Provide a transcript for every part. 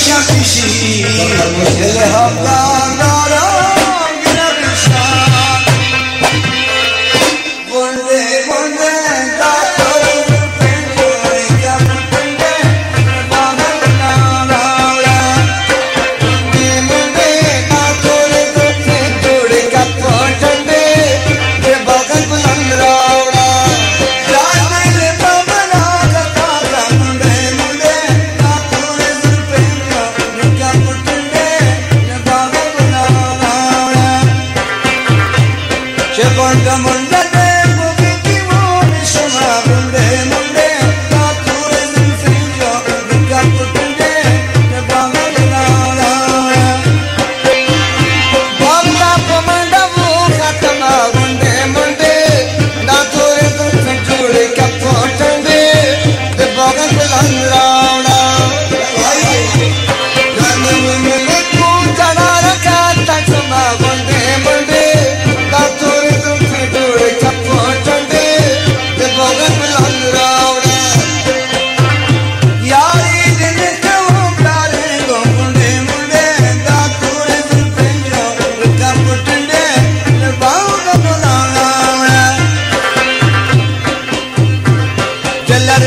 想起心，现在好了。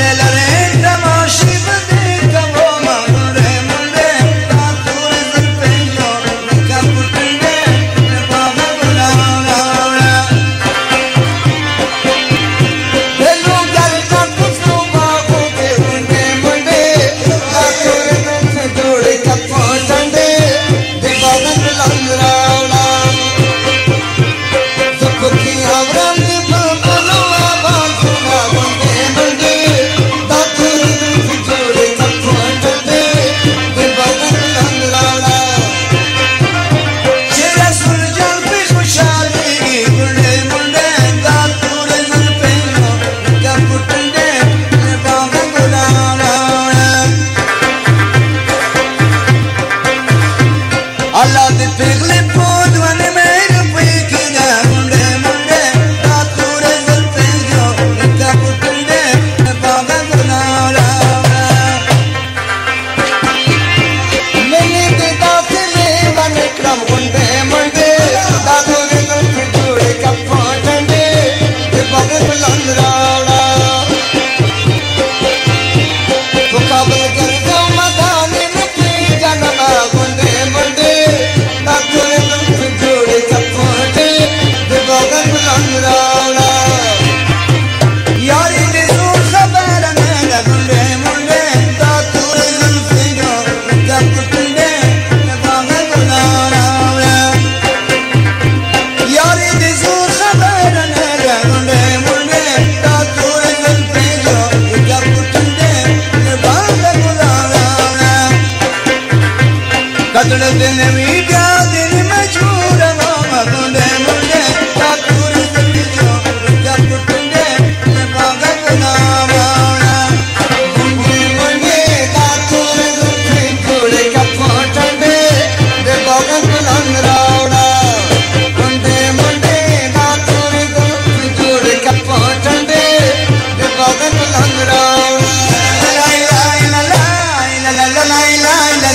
de la